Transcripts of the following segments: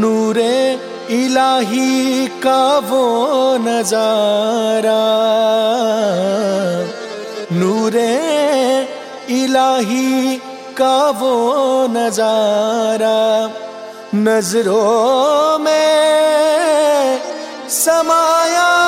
नूरे इलाही का वो नज़ारा। नूरे इलाही का वो नज़ारा। नज़रों में समाया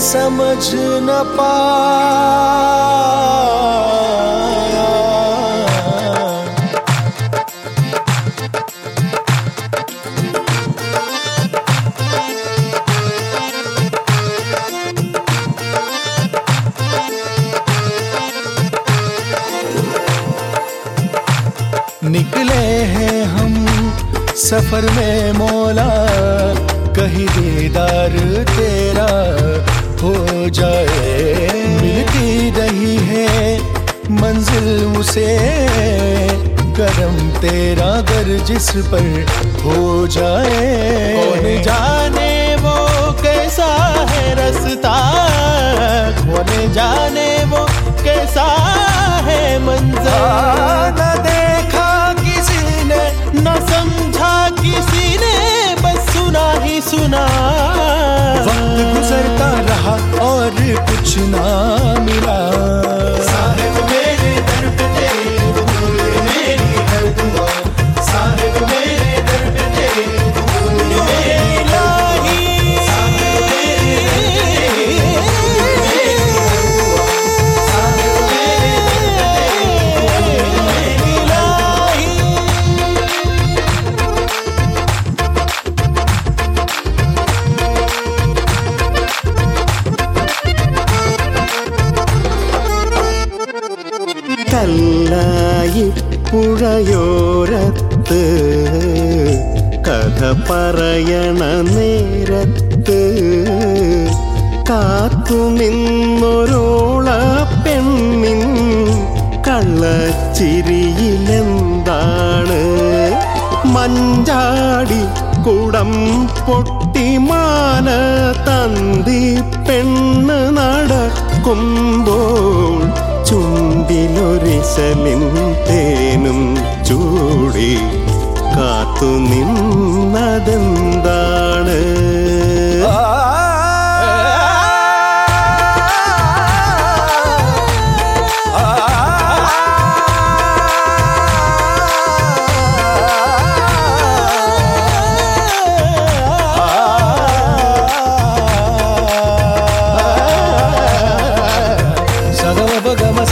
समझ न पा निकले हैं हम सफ़र में मौला कहीं दीदार तेरा। हो जाए। मिलती रही है मंजिल उसे। करम तेरा दर जिस पर हो जाए। कौन जाने वो कैसा है रास्ता? कौन जाने 是难 പുഴയോരത്ത് കഥ പറയണ നേരത്ത് കാത്തുനിന്നൊരോള പെണ്ണിൻ കള്ളച്ചിരിയിലെന്താണ്? മഞ്ചാടി കുടം പൊട്ടി മാന തന്തി പെണ്ണ് നടക്കുമ്പോൾ ചുണ്ടിലൊരിശലിൻ തേനും ചൂടി കാത്തു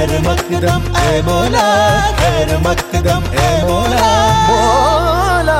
खैर मकदम ए मौला खैर मकदम ए मौला मौला।